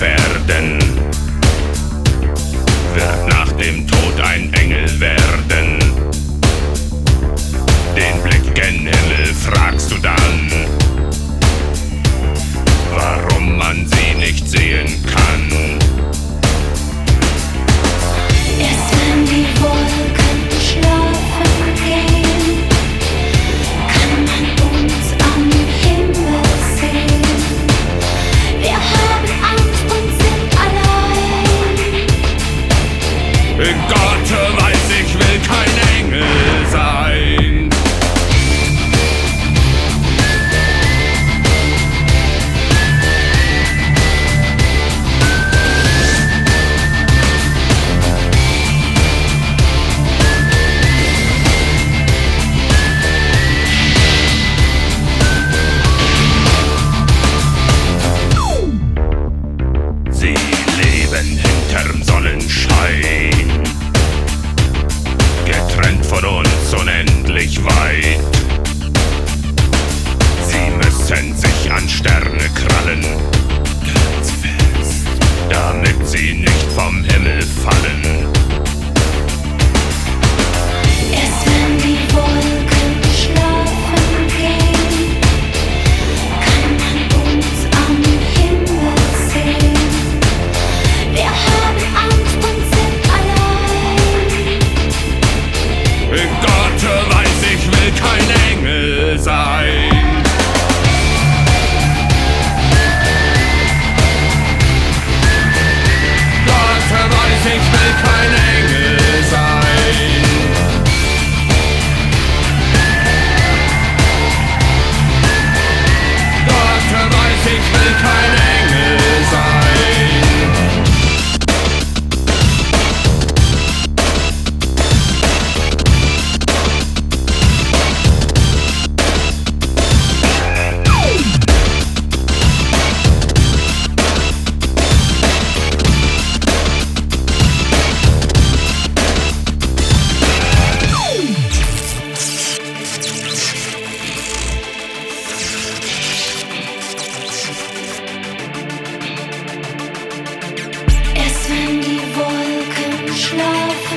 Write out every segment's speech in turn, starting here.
Verden. Got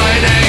hiding